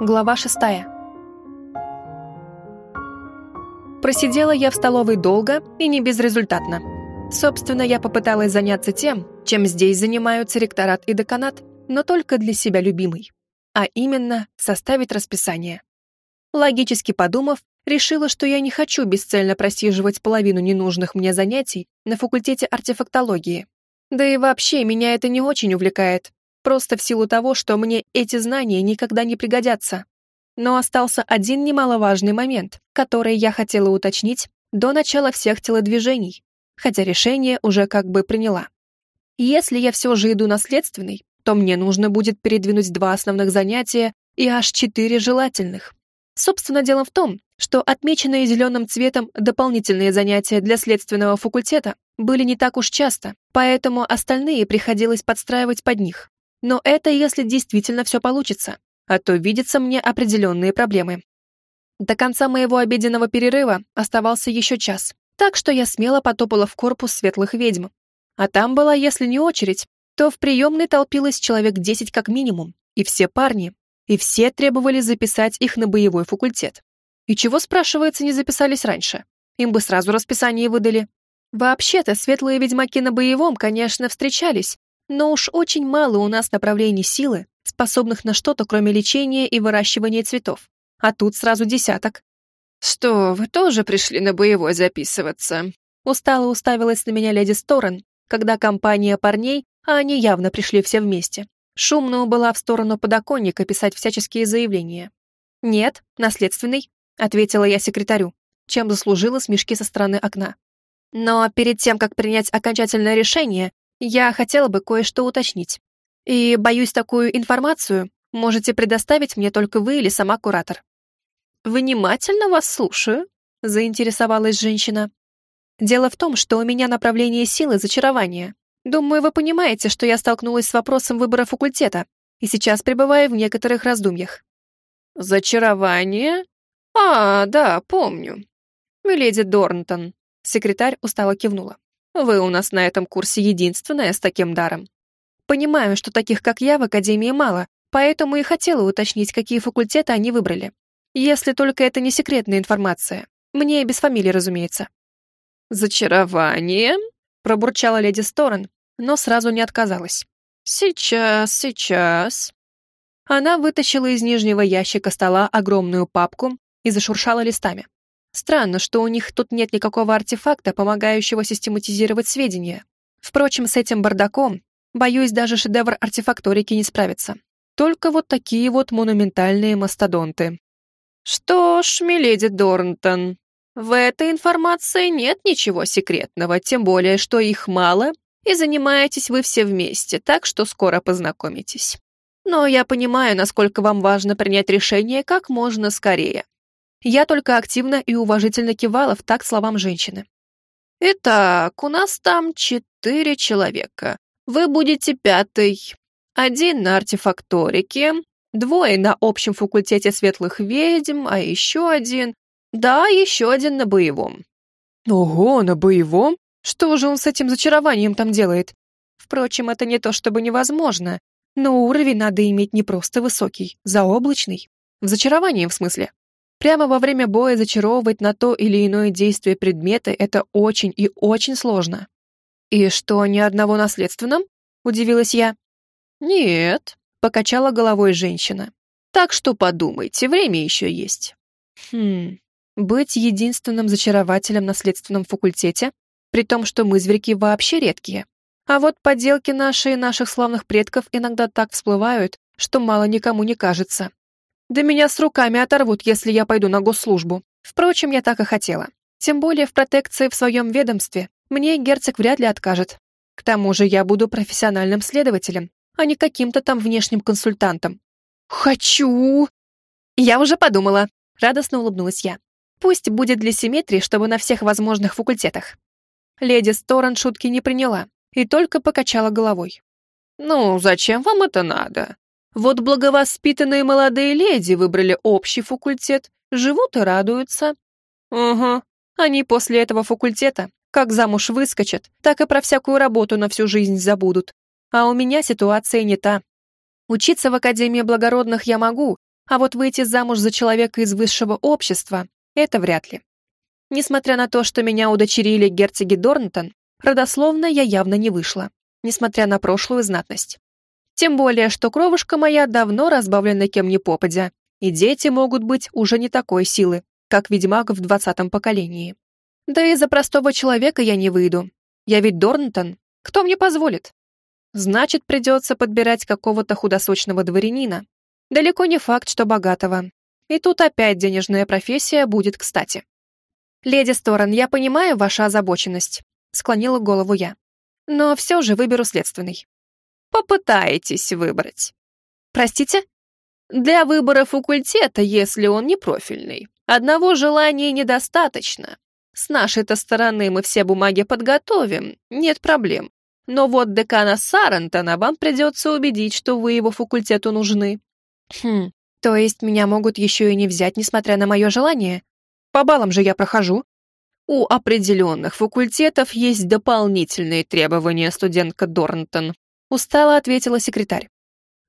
Глава шестая. Просидела я в столовой долго и не безрезультатно. Собственно, я попыталась заняться тем, чем здесь занимаются ректорат и деканат, но только для себя любимой. А именно, составить расписание. Логически подумав, решила, что я не хочу бесцельно просиживать половину ненужных мне занятий на факультете артефактологии. Да и вообще, меня это не очень увлекает, просто в силу того, что мне эти знания никогда не пригодятся. Но остался один немаловажный момент, который я хотела уточнить до начала всех телодвижений, хотя решение уже как бы приняла. Если я все же иду наследственный, то мне нужно будет передвинуть два основных занятия и аж четыре желательных. Собственно, дело в том, что отмеченные зеленым цветом дополнительные занятия для следственного факультета были не так уж часто, поэтому остальные приходилось подстраивать под них. Но это если действительно все получится, а то видятся мне определенные проблемы. До конца моего обеденного перерыва оставался еще час, так что я смело потопала в корпус светлых ведьм. А там была, если не очередь, то в приемной толпилось человек десять как минимум, и все парни, и все требовали записать их на боевой факультет. И чего, спрашивается, не записались раньше? Им бы сразу расписание выдали. Вообще-то, светлые ведьмаки на боевом, конечно, встречались, но уж очень мало у нас направлений силы, способных на что-то, кроме лечения и выращивания цветов. А тут сразу десяток. «Что, вы тоже пришли на боевой записываться?» Устало уставилась на меня леди Сторон, когда компания парней, а они явно пришли все вместе, шумно была в сторону подоконника писать всяческие заявления. «Нет, наследственный», — ответила я секретарю, чем заслужила смешки со стороны окна. Но перед тем, как принять окончательное решение, я хотела бы кое-что уточнить. И, боюсь, такую информацию можете предоставить мне только вы или сама куратор». «Внимательно вас слушаю», — заинтересовалась женщина. «Дело в том, что у меня направление силы зачарования. Думаю, вы понимаете, что я столкнулась с вопросом выбора факультета и сейчас пребываю в некоторых раздумьях». «Зачарование? А, да, помню. Миледи Дорнтон», — секретарь устало кивнула. Вы у нас на этом курсе единственная с таким даром. Понимаю, что таких, как я, в Академии мало, поэтому и хотела уточнить, какие факультеты они выбрали. Если только это не секретная информация. Мне без фамилии, разумеется. «Зачарование?» — пробурчала леди Сторон, но сразу не отказалась. «Сейчас, сейчас». Она вытащила из нижнего ящика стола огромную папку и зашуршала листами. Странно, что у них тут нет никакого артефакта, помогающего систематизировать сведения. Впрочем, с этим бардаком, боюсь, даже шедевр артефакторики не справится. Только вот такие вот монументальные мастодонты. Что ж, миледи Дорнтон, в этой информации нет ничего секретного, тем более, что их мало, и занимаетесь вы все вместе, так что скоро познакомитесь. Но я понимаю, насколько вам важно принять решение как можно скорее. Я только активно и уважительно кивала в так словам женщины. «Итак, у нас там четыре человека. Вы будете пятый. Один на артефакторике, двое на общем факультете светлых ведьм, а еще один... Да, еще один на боевом». «Ого, на боевом? Что же он с этим зачарованием там делает? Впрочем, это не то чтобы невозможно, но уровень надо иметь не просто высокий, заоблачный. В зачаровании, в смысле. Прямо во время боя зачаровывать на то или иное действие предметы — это очень и очень сложно. «И что, ни одного наследственном?» — удивилась я. «Нет», — покачала головой женщина. «Так что подумайте, время еще есть». «Хм, быть единственным зачарователем на следственном факультете, при том, что мы зверьки вообще редкие. А вот поделки наши и наших славных предков иногда так всплывают, что мало никому не кажется. Да меня с руками оторвут, если я пойду на госслужбу. Впрочем, я так и хотела. Тем более в протекции в своем ведомстве мне герцог вряд ли откажет. К тому же я буду профессиональным следователем, а не каким-то там внешним консультантом. Хочу! Я уже подумала. Радостно улыбнулась я. Пусть будет для симметрии, чтобы на всех возможных факультетах. Леди Сторон шутки не приняла и только покачала головой. «Ну, зачем вам это надо? Вот благовоспитанные молодые леди выбрали общий факультет, живут и радуются. Угу. Они после этого факультета как замуж выскочат, так и про всякую работу на всю жизнь забудут. А у меня ситуация не та. Учиться в Академии благородных я могу, А вот выйти замуж за человека из высшего общества — это вряд ли. Несмотря на то, что меня удочерили герцоги Дорнтон, родословно я явно не вышла, несмотря на прошлую знатность. Тем более, что кровушка моя давно разбавлена кем ни попадя, и дети могут быть уже не такой силы, как ведьмак в двадцатом поколении. Да и за простого человека я не выйду. Я ведь Дорнтон. Кто мне позволит? Значит, придется подбирать какого-то худосочного дворянина. Далеко не факт, что богатого. И тут опять денежная профессия будет кстати. «Леди Сторон, я понимаю вашу озабоченность», — склонила голову я. «Но все же выберу следственный». «Попытаетесь выбрать». «Простите?» «Для выбора факультета, если он не профильный, одного желания недостаточно. С нашей-то стороны мы все бумаги подготовим, нет проблем. Но вот декана Сарантона вам придется убедить, что вы его факультету нужны». «Хм, то есть меня могут еще и не взять, несмотря на мое желание?» По баллам же я прохожу. У определенных факультетов есть дополнительные требования, студентка Дорнтон. Устало ответила секретарь.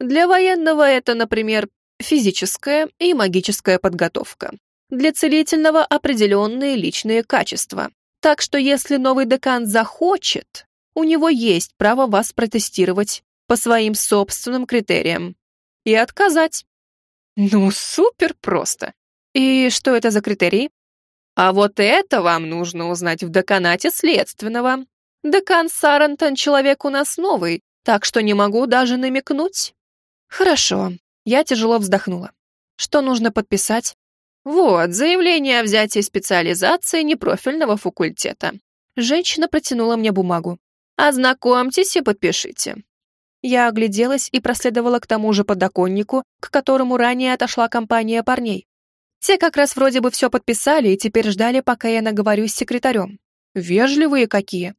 Для военного это, например, физическая и магическая подготовка. Для целительного определенные личные качества. Так что если новый декан захочет, у него есть право вас протестировать по своим собственным критериям и отказать. Ну, супер просто. И что это за критерии? А вот это вам нужно узнать в деканате следственного. Декан Сарантон человек у нас новый, так что не могу даже намекнуть. Хорошо. Я тяжело вздохнула. Что нужно подписать? Вот, заявление о взятии специализации непрофильного факультета. Женщина протянула мне бумагу. Ознакомьтесь и подпишите. Я огляделась и проследовала к тому же подоконнику, к которому ранее отошла компания парней. Те как раз вроде бы все подписали и теперь ждали, пока я наговорю с секретарем. Вежливые какие.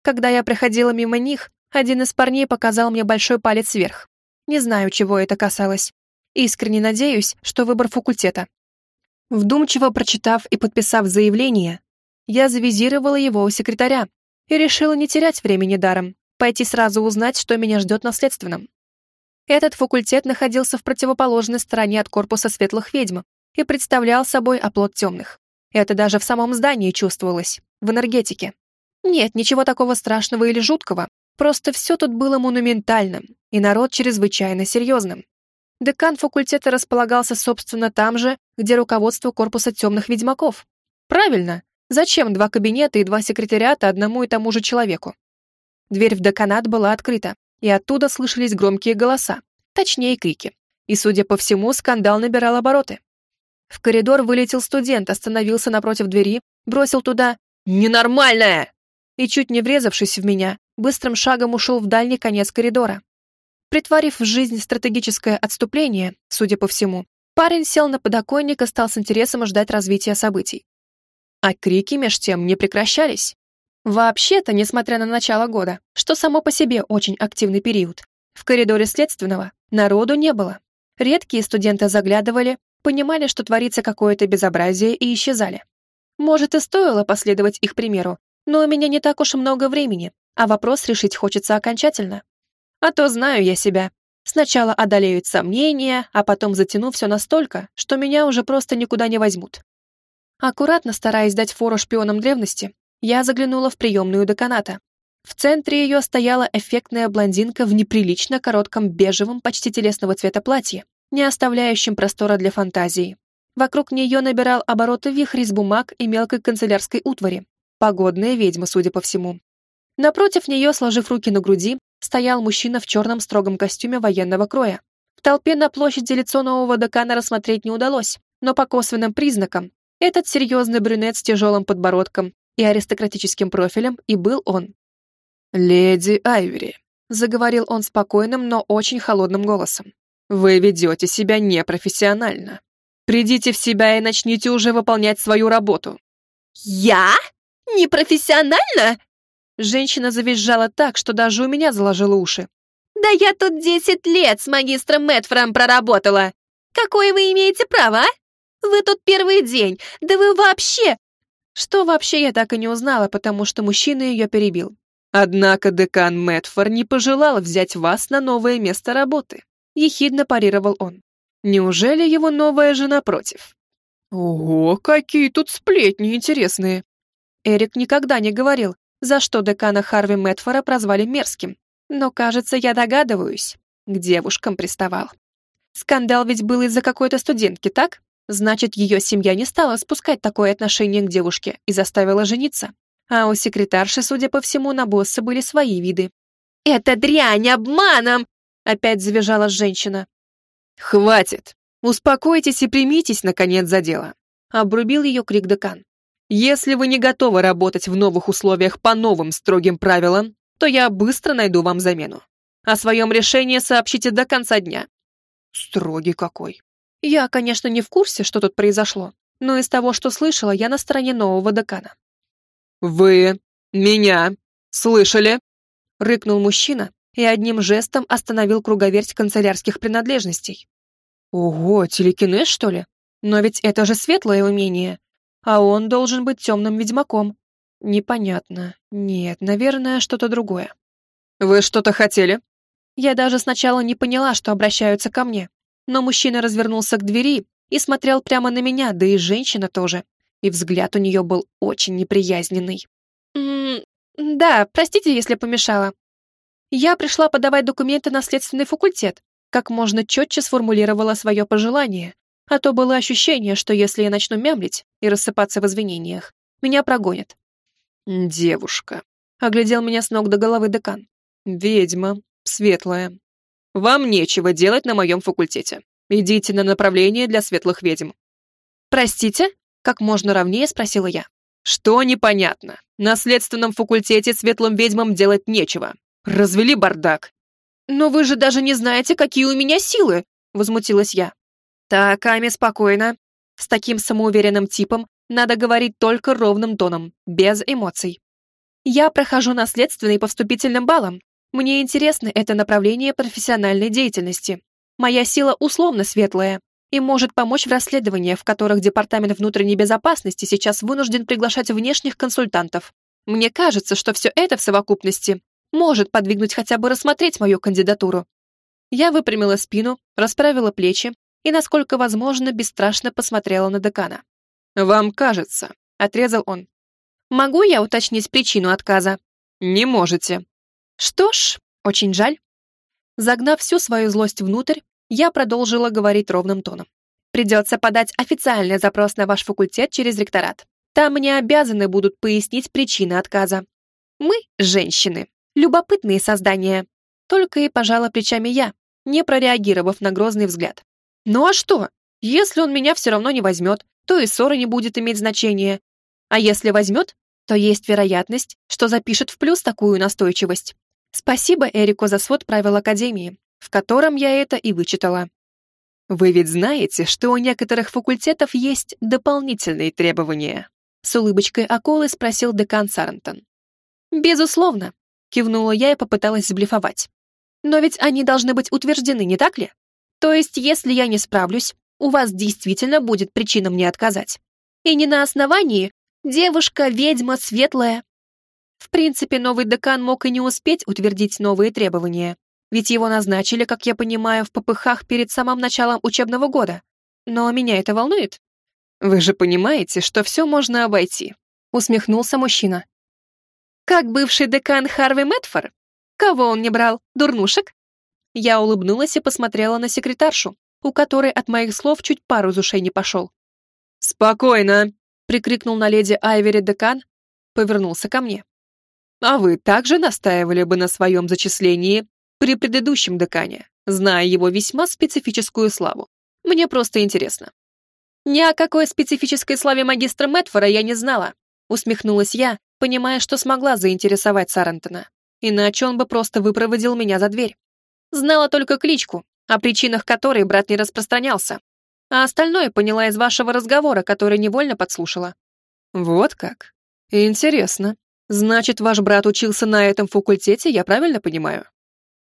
Когда я проходила мимо них, один из парней показал мне большой палец вверх. Не знаю, чего это касалось. Искренне надеюсь, что выбор факультета. Вдумчиво прочитав и подписав заявление, я завизировала его у секретаря и решила не терять времени даром, пойти сразу узнать, что меня ждет на следственном. Этот факультет находился в противоположной стороне от корпуса светлых ведьм, и представлял собой оплот темных. Это даже в самом здании чувствовалось, в энергетике. Нет, ничего такого страшного или жуткого, просто все тут было монументальным, и народ чрезвычайно серьезным. Декан факультета располагался, собственно, там же, где руководство корпуса темных ведьмаков. Правильно, зачем два кабинета и два секретариата одному и тому же человеку? Дверь в деканат была открыта, и оттуда слышались громкие голоса, точнее крики. И, судя по всему, скандал набирал обороты. В коридор вылетел студент, остановился напротив двери, бросил туда «Ненормальная!» и, чуть не врезавшись в меня, быстрым шагом ушел в дальний конец коридора. Притворив в жизнь стратегическое отступление, судя по всему, парень сел на подоконник и стал с интересом ждать развития событий. А крики меж тем не прекращались. Вообще-то, несмотря на начало года, что само по себе очень активный период, в коридоре следственного народу не было. Редкие студенты заглядывали, понимали, что творится какое-то безобразие и исчезали. Может, и стоило последовать их примеру, но у меня не так уж много времени, а вопрос решить хочется окончательно. А то знаю я себя. Сначала одолеют сомнения, а потом затяну все настолько, что меня уже просто никуда не возьмут. Аккуратно стараясь дать фору шпионам древности, я заглянула в приемную деканата. В центре ее стояла эффектная блондинка в неприлично коротком бежевом, почти телесного цвета платье, не оставляющим простора для фантазии. Вокруг нее набирал обороты вихрь из бумаг и мелкой канцелярской утвари. Погодная ведьма, судя по всему. Напротив нее, сложив руки на груди, стоял мужчина в черном строгом костюме военного кроя. В толпе на площади лицо нового декана рассмотреть не удалось, но по косвенным признакам этот серьезный брюнет с тяжелым подбородком и аристократическим профилем и был он. «Леди Айвери», — заговорил он спокойным, но очень холодным голосом. Вы ведете себя непрофессионально. Придите в себя и начните уже выполнять свою работу. Я? Непрофессионально? Женщина завизжала так, что даже у меня заложило уши. Да я тут десять лет с магистром Мэтфором проработала. Какое вы имеете право, а? Вы тут первый день, да вы вообще... Что вообще я так и не узнала, потому что мужчина ее перебил. Однако декан Мэтфор не пожелал взять вас на новое место работы. — ехидно парировал он. Неужели его новая жена против? Ого, какие тут сплетни интересные. Эрик никогда не говорил, за что декана Харви Мэтфора прозвали мерзким. Но, кажется, я догадываюсь, к девушкам приставал. Скандал ведь был из-за какой-то студентки, так? Значит, ее семья не стала спускать такое отношение к девушке и заставила жениться. А у секретарши, судя по всему, на босса были свои виды. «Это дрянь обманом!» — опять завизжала женщина. «Хватит! Успокойтесь и примитесь, наконец, за дело!» — обрубил ее крик декан. «Если вы не готовы работать в новых условиях по новым строгим правилам, то я быстро найду вам замену. О своем решении сообщите до конца дня». Строгий какой. Я, конечно, не в курсе, что тут произошло, но из того, что слышала, я на стороне нового декана. «Вы меня слышали?» — рыкнул мужчина и одним жестом остановил круговерть канцелярских принадлежностей. «Ого, телекинез, что ли? Но ведь это же светлое умение, а он должен быть темным ведьмаком. Непонятно. Нет, наверное, что-то другое». «Вы что-то хотели?» Я даже сначала не поняла, что обращаются ко мне, но мужчина развернулся к двери и смотрел прямо на меня, да и женщина тоже, и взгляд у нее был очень неприязненный. «М -м «Да, простите, если помешала. Я пришла подавать документы на следственный факультет, как можно четче сформулировала свое пожелание, а то было ощущение, что если я начну мямлить и рассыпаться в извинениях, меня прогонят». «Девушка», — оглядел меня с ног до головы декан. «Ведьма, светлая, вам нечего делать на моем факультете. Идите на направление для светлых ведьм». «Простите?» — как можно ровнее спросила я. «Что непонятно? На следственном факультете светлым ведьмам делать нечего. Развели бардак». «Но вы же даже не знаете, какие у меня силы!» — возмутилась я. «Так, Ами, спокойно. С таким самоуверенным типом надо говорить только ровным тоном, без эмоций. Я прохожу наследственный по вступительным баллам, мне интересно это направление профессиональной деятельности. Моя сила условно светлая и может помочь в расследованиях, в которых Департамент внутренней безопасности сейчас вынужден приглашать внешних консультантов. Мне кажется, что все это в совокупности может подвигнуть хотя бы рассмотреть мою кандидатуру. Я выпрямила спину, расправила плечи и, насколько возможно, бесстрашно посмотрела на декана. «Вам кажется», — отрезал он. «Могу я уточнить причину отказа?» «Не можете», что ж, очень жаль. Загнав всю свою злость внутрь, я продолжила говорить ровным тоном. Придется подать официальный запрос на ваш факультет через ректорат. Там мне обязаны будут пояснить причины отказа. Мы, женщины, любопытные создания. Только и пожала плечами я, не прореагировав на грозный взгляд. Ну а что? Если он меня все равно не возьмет, то и ссора не будет иметь значения. А если возьмет, то есть вероятность, что запишет в плюс такую настойчивость. Спасибо Эрику за свод правил Академии, в котором я это и вычитала. Вы ведь знаете, что у некоторых факультетов есть дополнительные требования? С улыбочкой Аколы спросил декан Сарантон. Безусловно, кивнула я и попыталась сблефовать. Но ведь они должны быть утверждены, не так ли? То есть, если я не справлюсь, у вас действительно будет причина мне отказать. И не на основании «девушка, ведьма, светлая», в принципе, новый декан мог и не успеть утвердить новые требования, ведь его назначили, как я понимаю, в попыхах перед самым началом учебного года. Но меня это волнует. Вы же понимаете, что все можно обойти, усмехнулся мужчина. Как бывший декан Харви Мэтфор? Кого он не брал? Дурнушек? Я улыбнулась и посмотрела на секретаршу, у которой от моих слов чуть пару из ушей не пошел. «Спокойно!» — прикрикнул на леди Айвери декан, повернулся ко мне. А вы также настаивали бы на своем зачислении при предыдущем декане, зная его весьма специфическую славу. Мне просто интересно. Ни о какой специфической славе магистра Мэтфора я не знала, усмехнулась я, понимая, что смогла заинтересовать Сарантона. Иначе он бы просто выпроводил меня за дверь. Знала только кличку, о причинах которой брат не распространялся. А остальное поняла из вашего разговора, который невольно подслушала. Вот как. Интересно. Значит, ваш брат учился на этом факультете, я правильно понимаю?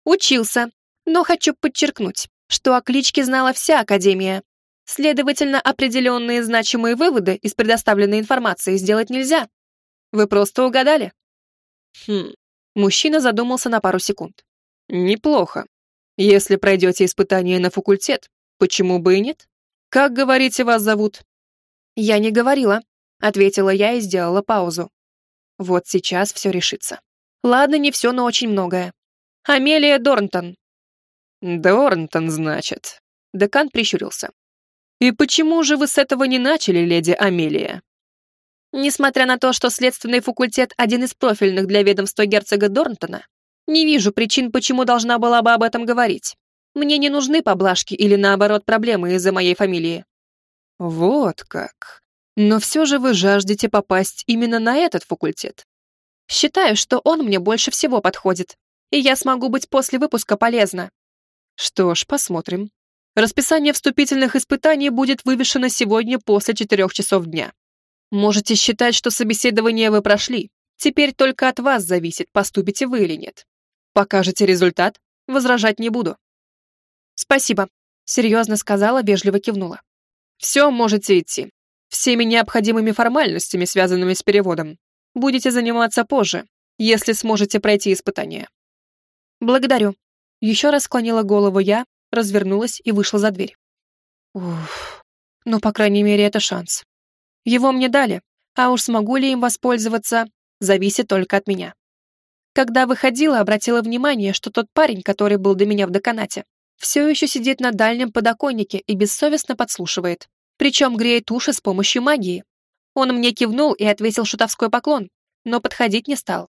Учился, но хочу подчеркнуть, что о кличке знала вся Академия. Следовательно, определенные значимые выводы из предоставленной информации сделать нельзя. Вы просто угадали. Хм, мужчина задумался на пару секунд. Неплохо. Если пройдете испытание на факультет, Почему бы и нет? Как, говорите, вас зовут? Я не говорила, ответила я и сделала паузу. Вот сейчас все решится. Ладно, не все, но очень многое. Амелия Дорнтон. Дорнтон, значит. Декан прищурился. И почему же вы с этого не начали, леди Амелия? Несмотря на то, что следственный факультет один из профильных для ведомства герцога Дорнтона, не вижу причин, почему должна была бы об этом говорить. Мне не нужны поблажки или, наоборот, проблемы из-за моей фамилии. Вот как. Но все же вы жаждете попасть именно на этот факультет. Считаю, что он мне больше всего подходит, и я смогу быть после выпуска полезна. Что ж, посмотрим. Расписание вступительных испытаний будет вывешено сегодня после четырех часов дня. Можете считать, что собеседование вы прошли. Теперь только от вас зависит, поступите вы или нет. Покажете результат, возражать не буду. Спасибо, серьезно сказала, вежливо кивнула. Все, можете идти. Всеми необходимыми формальностями, связанными с переводом, будете заниматься позже, если сможете пройти испытание. Благодарю. Еще раз склонила голову я, развернулась и вышла за дверь. Уф, ну, по крайней мере, это шанс. Его мне дали, а уж смогу ли им воспользоваться, зависит только от меня. Когда выходила, обратила внимание, что тот парень, который был до меня в деканате, все еще сидит на дальнем подоконнике и бессовестно подслушивает, причем греет уши с помощью магии. Он мне кивнул и отвесил шутовской поклон, но подходить не стал.